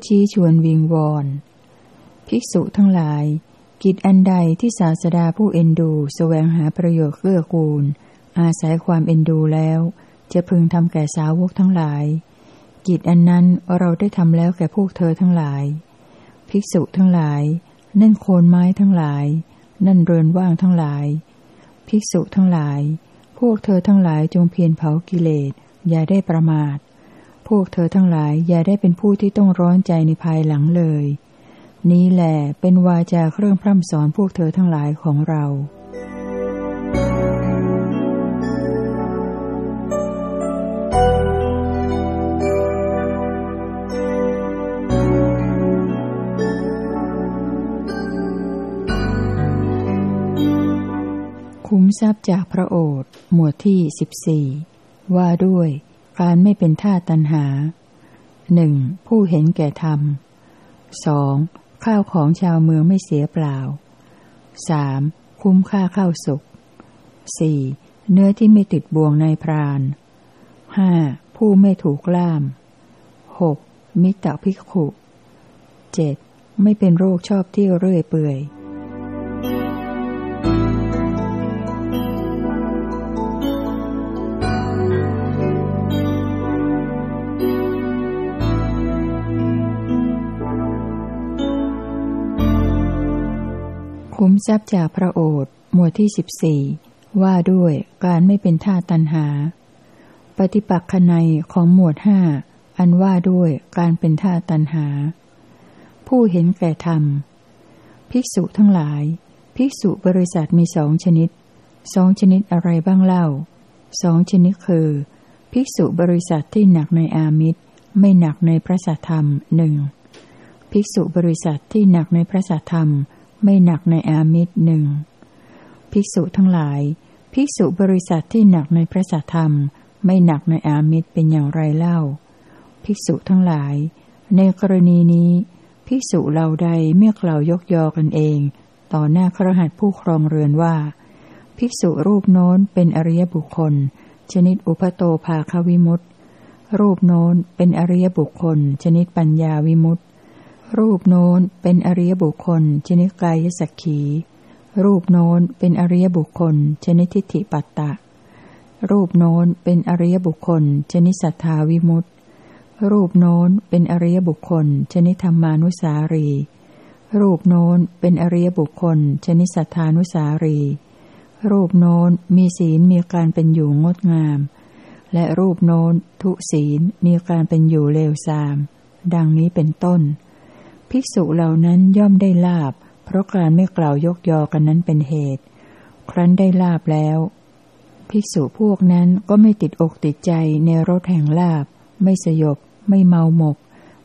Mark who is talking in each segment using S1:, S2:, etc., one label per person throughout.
S1: ้ชี้ชวนวิงวอน ภิกษุทั้งหลาย กิจอันใดที่ศาสดาผู้เอ็นดูแสวงหาประโยชน์เกื้อกูล อาศัยความเอ็นดูแล้ว จะพึงทำแก่สาวกทั้งหลาย กิจอันนั้นเราได้ทำแล้วแก่พวกเธอทั้งหลาย ภิกษุทั้งหลาย นั่นโคนไม้ทั้งหลาย นั่นเรือนว่างทั้งหลาย ภิกษุทั้งหลาย พวกเธอทั้งหลายจงเพียรเผากิเลสอย่าได้ประมาท พวกเธอทั้งหลายอย่าได้เป็นผู้ที่ต้องร้อนใจในภายหลังเลย นี้แหละเป็นวาจาเครื่องพร่ำสอนพวกเธอทั้งหลายของเราคุ้มทรัพย์จากพระโอษฐ์หมวดที่สิบสี่ว่าด้วย การไม่เป็นท่าตันหาหนึ่งผู้เห็นแก่ธรรมสองข้าวของชาวเมืองไม่เสียเปล่าสามคุ้มค่าข้าวสุกสี่เนื้อที่ไม่ติดบ่วงในพรานห้าผู้ไม่ถูกล่ามหกมิตรพิกขุเจ็ดไม่เป็นโรคชอบเที่ยวเรื่อยเปื่อย ทรัพย์จากพระโอษฐ์หมวดที่สิบสี่ว่าด้วยการไม่เป็นท่าตันหา ปฏิปักษนัยของหมวดห้าอันว่าด้วยการเป็นท่าตันหา ผู้เห็นแก่ธรรม ภิกษุทั้งหลาย ภิกษุบริษัทมีสองชนิด สองชนิดอะไรบ้างเล่า สองชนิดคือ ภิกษุบริษัทที่หนักในอามิตร ไม่หนักในพระสัทธรรมหนึ่งภิกษุบริษัทที่หนักในพระสัทธรรม ไม่หนักในอามิตรหนึ่งภิกษุทั้งหลาย ภิกษุบริษัทที่หนักในพระสัทธรรม ไม่หนักในอามิตรเป็นอย่างไรเล่า ภิกษุทั้งหลาย ในกรณีนี้ ภิกษุเราใดเมื่อกล่าวยกยอกันเอง ต่อหน้าครหัสผู้ครองเรือนว่า ภิกษุรูปโน้นเป็นอริยบุคคล ชนิดอุปโตภาควิมุตตรูปโน้นเป็นอริยบุคคล ชนิดปัญญาวิมุตต รูปโน้นเป็นอริยบุคคล ชนิดกายสักขี รูปโน้นเป็นอริยบุคคล ชนิดทิฏฐิปัตตะ รูปโน้นเป็นอริยบุคคล ชนิดสัทธาวิมุตติ รูปโน้นเป็นอริยบุคคล ชนิดธรรมานุสารี รูปโน้นเป็นอริยบุคคล ชนิดสัทธานุสารี รูปโน้นมีศีลมีการเป็นอยู่งดงาม และรูปโน้นทุศีลมีการเป็นอยู่เลวทราม ดังนี้เป็นต้น ภิกษุเหล่านั้นย่อมได้ลาบ เพราะการไม่กล่าวยกยอกันนั้นเป็นเหตุ ครั้นได้ลาบแล้ว ภิกษุพวกนั้นก็ไม่ติดอกติดใจในรถแห่งลาบ ไม่สยบ ไม่เมาหมก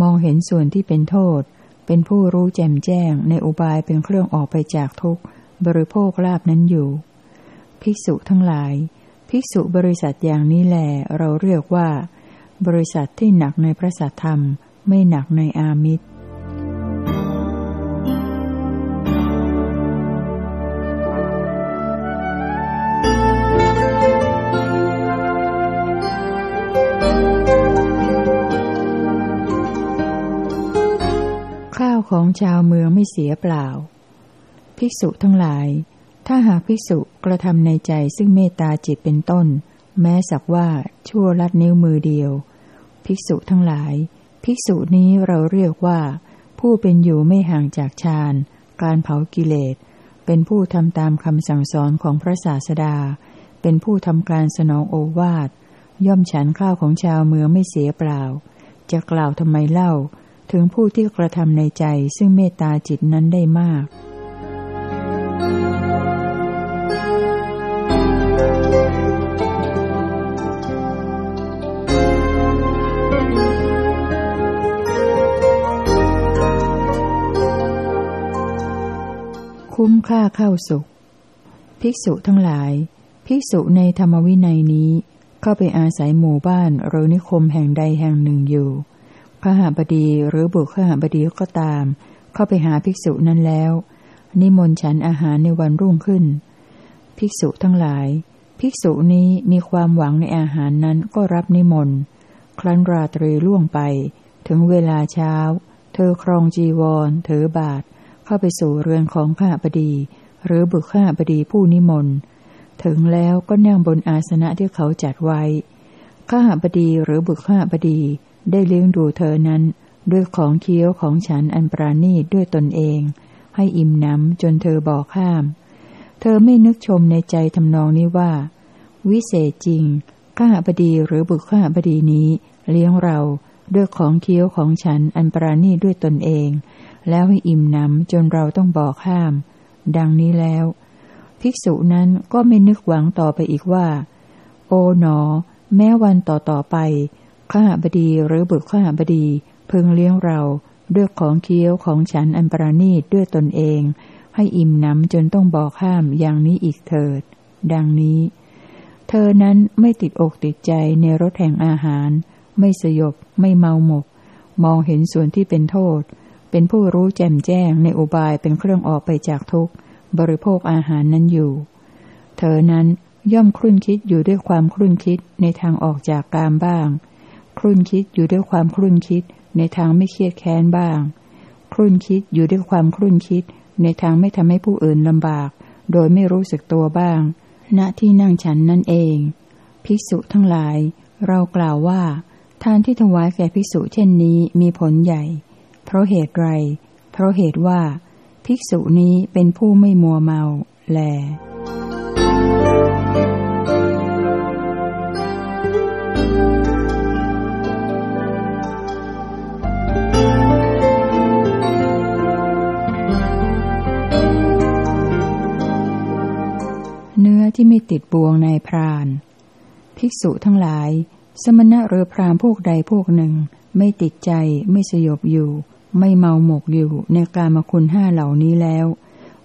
S1: มองเห็นส่วนที่เป็นโทษ เป็นผู้รู้แจ่มแจ้งในอุบายเป็นเครื่องออกไปจากทุกข์ บริโภคลาบนั้นอยู่ ภิกษุทั้งหลาย ภิกษุบริษัทอย่างนี้แหลเราเรียกว่า บริษัทที่หนักในพระสัทธรรม ไม่หนักในอามิตร ชาวเมืองไม่เสียเปล่า ภิกษุทั้งหลาย ถ้าหากภิกษุกระทำในใจซึ่งเมตตาจิตเป็นต้น แม้สักว่าชั่วลัดนิ้วมือเดียว ภิกษุทั้งหลาย ภิกษุนี้เราเรียกว่า ผู้เป็นอยู่ไม่ห่างจากฌาน การเผากิเลส เป็นผู้ทำตามคำสั่งสอนของพระศาสดา เป็นผู้ทำการสนองโอวาทย่อมฉันข้าวของชาวเมืองไม่เสียเปล่า จะกล่าวทำไมเล่า ถึงผู้ที่กระทำในใจซึ่งเมตตาจิตนั้นได้มากคุ้มค่าเข้าสุข ภิกษุทั้งหลาย ภิกษุในธรรมวินัยนี้ เข้าไปอาศัยหมู่บ้านหรือนิคมแห่งใดแห่งหนึ่งอยู่ ขหาบดีหรือบุคขหาบดีก็ตาม เข้าไปหาภิกษุนั้นแล้ว นิมนต์ฉันอาหารในวันรุ่งขึ้น ภิกษุทั้งหลาย ภิกษุนี้มีความหวังในอาหารนั้นก็รับนิมนต์ครั้นราตรีล่วงไป ถึงเวลาเช้า เธอครองจีวรถือบาท เข้าไปสู่เรือนของข้าบดี หรือบุคข้าบดีผู้นิมนต์ถึงแล้วก็นั่งบนอาสนะที่เขาจัดไว้ข้าบดีหรือบุคข้าบดี ได้เลี้ยงดูเธอนั้น ด้วยของเคี้ยวของฉันอันปราณีตด้วยตนเอง ให้อิ่มน้ำจนเธอบอกข้าม เธอไม่นึกชมในใจทำนองนี้ว่า วิเศษจริง ข้าบดีหรือบุคข้าบดีนี้ เลี้ยงเราด้วยของเคี้ยวของฉันอันปราณีตด้วยตนเอง แล้วให้อิ่มน้ำจนเราต้องบอกข้าม ดังนี้แล้ว ภิกษุนั้นก็ไม่นึกหวังต่อไปอีกว่า โอ๋หนอ แม้วันต่อต่อไป ข้าบดีหรือบุตรข้าบดีพึงเลี้ยงเราด้วยของเคี้ยวของฉันอันประณีตด้วยตนเอง ให้อิ่มน้ำจนต้องบอกห้ามอย่างนี้อีกเถิด ดังนี้ เธอนั้นไม่ติดอกติดใจในรสแห่งอาหาร ไม่สยบ ไม่เมาหมก มองเห็นส่วนที่เป็นโทษ เป็นผู้รู้แจ่มแจ้งในอุบายเป็นเครื่องออกไปจากทุกข์ บริโภคอาหารนั้นอยู่ เธอนั้นย่อมครุ่นคิดอยู่ด้วยความครุ่นคิดในทางออกจากกามบ้าง ครุ่นคิดอยู่ด้วยความครุ่นคิดในทางไม่เครียดแค้นบ้าง ครุ่นคิดอยู่ด้วยความครุ่นคิดในทางไม่ทำให้ผู้อื่นลำบาก โดยไม่รู้สึกตัวบ้าง ณ ที่นั่งฉันนั่นเอง ภิกษุทั้งหลาย เรากล่าวว่า ทานที่ถวายแก่ภิกษุเช่นนี้มีผลใหญ่ เพราะเหตุไร เพราะเหตุว่า ภิกษุนี้เป็นผู้ไม่มัวเมา แล ที่ไม่ติดบ่วงในพราน ภิกษุทั้งหลาย สมณะหรือพรามพวกใดพวกหนึ่ง ไม่ติดใจ ไม่สยบอยู่ ไม่เมาหมกอยู่ในกามคุณห้าเหล่านี้แล้ว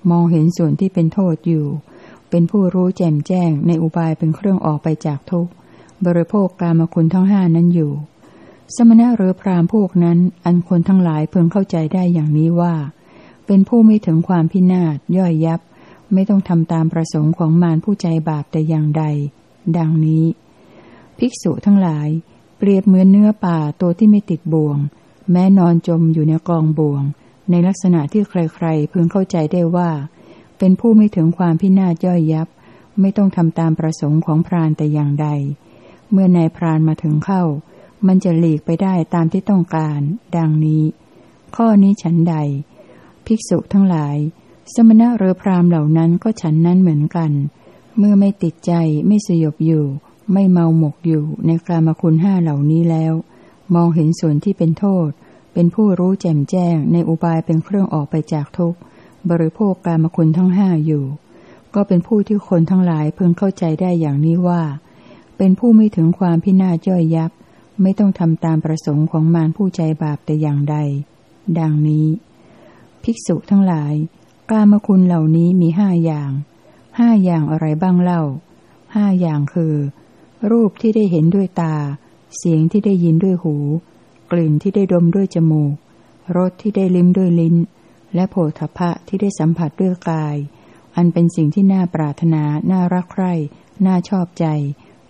S1: มองเห็นส่วนที่เป็นโทษอยู่ เป็นผู้รู้แจ่มแจ้งในอุบายเป็นเครื่องออกไปจากทุกข์บริโภคกามคุณทั้งห้านั้นอยู่ สมณะหรือพรามพวกนั้น อันคนทั้งหลายเพิ่งเข้าใจได้อย่างนี้ว่า เป็นผู้ไม่ถึงความพินาศย่อยยับ ไม่ต้องทำตามประสงค์ของมารผู้ใจบาปแต่อย่างใด ดังนี้ ภิกษุทั้งหลาย เปรียบเหมือนเนื้อป่าตัวที่ไม่ติดบ่วง แม้นอนจมอยู่ในกองบ่วง ในลักษณะที่ใครๆพึงเข้าใจได้ว่า เป็นผู้ไม่ถึงความพินาศย่อยยับ ไม่ต้องทำตามประสงค์ของพรานแต่อย่างใด เมื่อนายพรานมาถึงเข้า มันจะหลีกไปได้ตามที่ต้องการ ดังนี้ ข้อนี้ฉันใด ภิกษุทั้งหลาย สมณะหรือพรามเหล่านั้นก็ฉันนั้นเหมือนกัน เมื่อไม่ติดใจไม่สยบอยู่ ไม่เมาหมกอยู่ในกามคุณห้าเหล่านี้แล้ว มองเห็นส่วนที่เป็นโทษ เป็นผู้รู้แจ่มแจ้งในอุบายเป็นเครื่องออกไปจากทุกข์ บริโภคกามคุณทั้งห้าอยู่ ก็เป็นผู้ที่คนทั้งหลายเพิ่งเข้าใจได้อย่างนี้ว่า เป็นผู้ไม่ถึงความพินาศย่อยยับ ไม่ต้องทำตามประสงค์ของมารผู้ใจบาปแต่อย่างใด ดังนี้ ภิกษุทั้งหลาย กามคุณเหล่านี้มีห้าอย่าง ห้าอย่างอะไรบ้างเล่า ห้าอย่างคือ รูปที่ได้เห็นด้วยตา เสียงที่ได้ยินด้วยหู กลิ่นที่ได้ดมด้วยจมูก รสที่ได้ลิ้มด้วยลิ้น และโผฏฐะที่ได้สัมผัสด้วยกาย อันเป็นสิ่งที่น่าปรารถนา น่ารักใคร่ น่าชอบใจ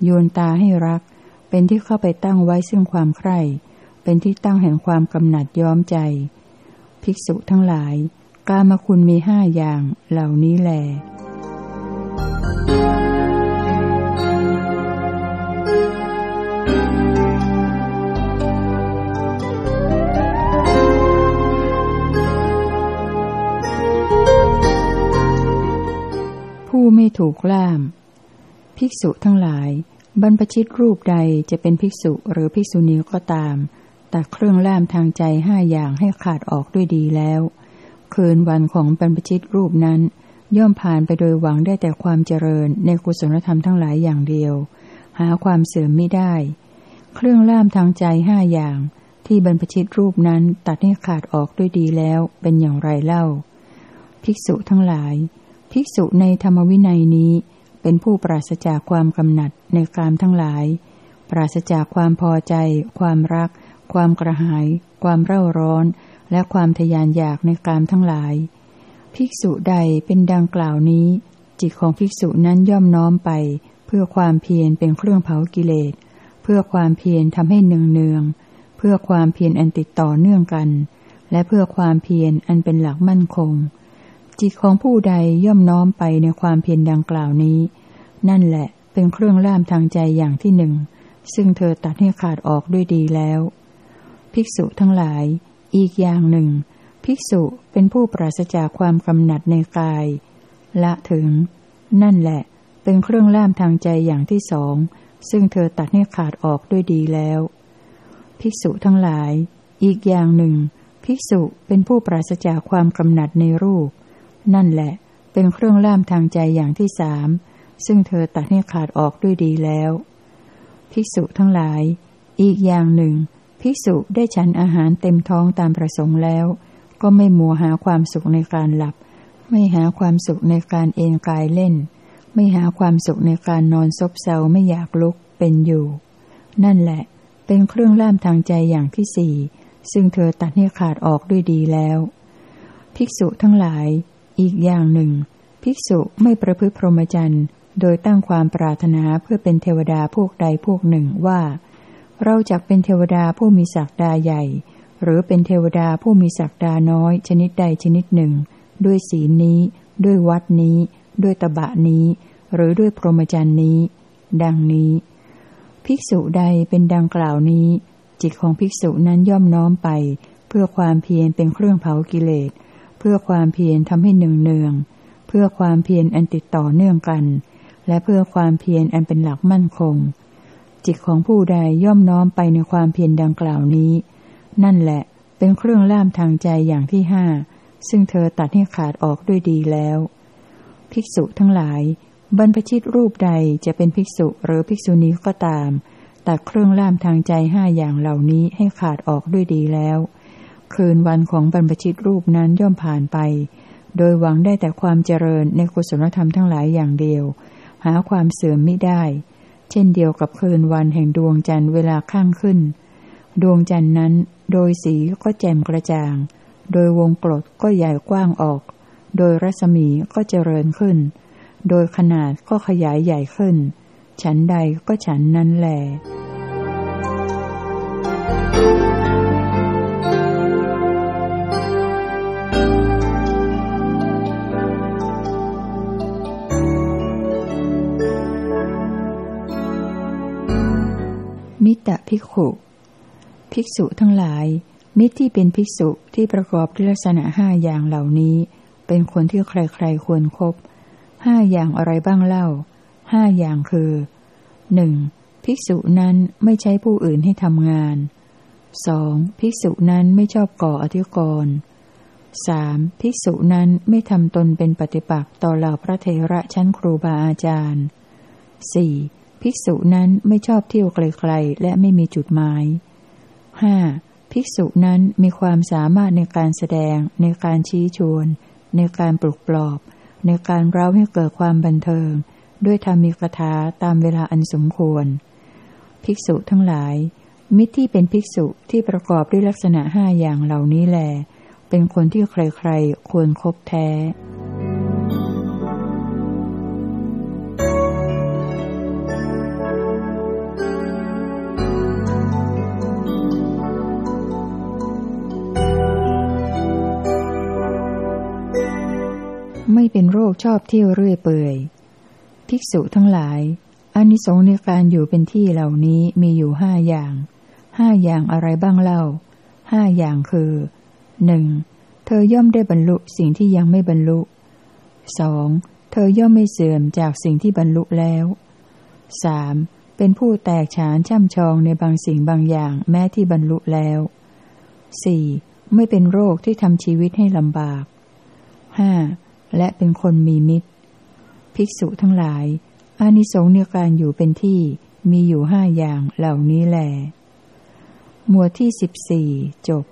S1: โยนตาให้รัก เป็นที่เข้าไปตั้งไว้ซึ่งความใคร่ เป็นที่ตั้งแห่งความกำหนัดย้อมใจ ภิกษุทั้งหลาย กามคุณมีห้าอย่างเหล่านี้แหลผู้ไม่ถูกล่าม ภิกษุทั้งหลาย บรรพชิตรูปใดจะเป็นภิกษุหรือภิกษุณีก็ตาม แต่เครื่องล่ามทางใจห้าอย่างให้ขาดออกด้วยดีแล้ว คืนวันของบรรพชิตรูปนั้น ย่อมผ่านไปโดยหวังได้แต่ความเจริญในกุศลธรรมทั้งหลายอย่างเดียว หาความเสื่อมไม่ได้ เครื่องล่ามทางใจห้าอย่าง ที่บรรพชิตรูปนั้นตัดให้ขาดออกด้วยดีแล้วเป็นอย่างไรเล่า ภิกษุทั้งหลาย ภิกษุในธรรมวินัยนี้ เป็นผู้ปราศจากความกำหนัดในกามทั้งหลาย ปราศจากความพอใจ ความรัก ความกระหาย ความเร่าร้อน และความทยานอยากในกามทั้งหลาย ภิกษุใดเป็นดังกล่าวนี้ จิตของภิกษุนั้นย่อมน้อมไป เพื่อความเพียรเป็นเครื่องเผากิเลส เพื่อความเพียรทำให้เนืองเนือง เพื่อความเพียรอันติดต่อเนื่องกัน และเพื่อความเพียรอันเป็นหลักมั่นคง จิตของผู้ใดย่อมน้อมไปในความเพียรดังกล่าวนี้ นั่นแหละเป็นเครื่องล่ามทางใจอย่างที่หนึ่งซึ่งเธอตัดให้ขาดออกด้วยดีแล้ว ภิกษุทั้งหลาย อีกอย่างหนึ่ง ภิกษุเป็นผู้ปราศจากความกำหนัดในกาย ละถึง นั่นแหละ เป็นเครื่องล่ามทางใจอย่างที่สอง ซึ่งเธอตัดให้ขาดออกด้วยดีแล้ว ภิกษุทั้งหลาย อีกอย่างหนึ่ง ภิกษุเป็นผู้ปราศจากความกำหนัดในรูป นั่นแหละ เป็นเครื่องล่ามทางใจอย่างที่สาม ซึ่งเธอตัดให้ขาดออกด้วยดีแล้ว ภิกษุทั้งหลาย อีกอย่างหนึ่ง ภิกษุได้ฉันอาหารเต็มท้องตามประสงค์แล้ว ก็ไม่มัวหาความสุขในการหลับ ไม่หาความสุขในการเอนกายเล่น ไม่หาความสุขในการนอนซบเซาไม่อยากลุกเป็นอยู่ นั่นแหละ เป็นเครื่องล่ามทางใจอย่างที่สี่ซึ่งเธอตัดให้ขาดออกด้วยดีแล้ว ภิกษุทั้งหลาย อีกอย่างหนึ่ง ภิกษุไม่ประพฤติพรหมจรรย์ โดยตั้งความปรารถนาเพื่อเป็นเทวดาพวกใดพวกหนึ่งว่า เราจะเป็นเทวดาผู้มีศักดาใหญ่ หรือเป็นเทวดาผู้มีศักดาน้อยชนิดใดชนิดหนึ่ง ด้วยศีลนี้ ด้วยวัดนี้ ด้วยตบะนี้ หรือด้วยพรหมจรรย์นี้ ดังนี้ ภิกษุใดเป็นดังกล่าวนี้ จิตของภิกษุนั้นย่อมน้อมไป เพื่อความเพียรเป็นเครื่องเผากิเลส เพื่อความเพียรทำให้เนืองเนืองเพื่อความเพียรอันติดต่อเนื่องกัน และเพื่อความเพียรอันเป็นหลักมั่นคง จิตของผู้ใดย่อมน้อมไปในความเพียรดังกล่าวนี้ นั่นแหละเป็นเครื่องล่ามทางใจอย่างที่ห้าซึ่งเธอตัดให้ขาดออกด้วยดีแล้ว ภิกษุทั้งหลาย บรรพชิตรูปใดจะเป็นภิกษุหรือภิกษุณีก็ตาม ตัดเครื่องล่ามทางใจห้าอย่างเหล่านี้ให้ขาดออกด้วยดีแล้ว คืนวันของบรรพชิตรูปนั้นย่อมผ่านไป โดยหวังได้แต่ความเจริญในกุศลธรรมทั้งหลายอย่างเดียว หาความเสื่อมไม่ได้ เช่นเดียวกับคืนวันแห่งดวงจันทร์เวลาข้างขึ้น ดวงจันทร์นั้น โดยสีก็แจ่มกระจ่าง โดยวงกลดก็ใหญ่กว้างออก โดยรัศมีก็เจริญขึ้น โดยขนาดก็ขยายใหญ่ขึ้น ฉันใดก็ฉันนั้นแหละ ขุ ภิกษุทั้งหลาย มิตรที่เป็นภิกษุที่ประกอบด้วยลักษณะห้าอย่างเหล่านี้ เป็นคนที่ใครๆควรครบห้าอย่างอะไรบ้างเล่าห้าอย่างคือหนึ่งภิกษุนั้นไม่ใช้ผู้อื่นให้ทำงานสองภิกษุนั้นไม่ชอบก่ออธิกรณ์สามภิกษุนั้นไม่ทำตนเป็นปฏิปักษ์ต่อเหล่าพระเทระชั้นครูบาอาจารย์สี่ ภิกษุนั้นไม่ชอบเที่ยวไกลๆและไม่มีจุดหมายห้าภิกษุนั้นมีความสามารถในการแสดง ในการชี้ชวน ในการปลุกปลอบ ในการเร้าให้เกิดความบันเทิง ด้วยธรรมีกถาตามเวลาอันสมควร ภิกษุทั้งหลาย มิตรที่เป็นภิกษุที่ประกอบด้วยลักษณะห้าอย่างเหล่านี้แหลเป็นคนที่ใครๆควรครบแท้ ไม่เป็นโรคชอบเที่ยวเรื่อยเปื่อย ภิกษุทั้งหลาย อานิสงส์ในการอยู่เป็นที่เหล่านี้มีอยู่ห้าอย่าง ห้าอย่างอะไรบ้างเล่า ห้าอย่างคือหนึ่งเธอย่อมได้บรรลุสิ่งที่ยังไม่บรรลุสองเธอย่อมไม่เสื่อมจากสิ่งที่บรรลุแล้วสามเป็นผู้แตกฉานช่ำชองในบางสิ่งบางอย่างแม้ที่บรรลุแล้วสี่ไม่เป็นโรคที่ทำชีวิตให้ลำบากห้า และเป็นคนมีมิตร ภิกษุทั้งหลาย อานิสงส์ในการอยู่เป็นที่มีอยู่ห้าอย่างเหล่านี้แหลหมวดที่สิบสี่จบ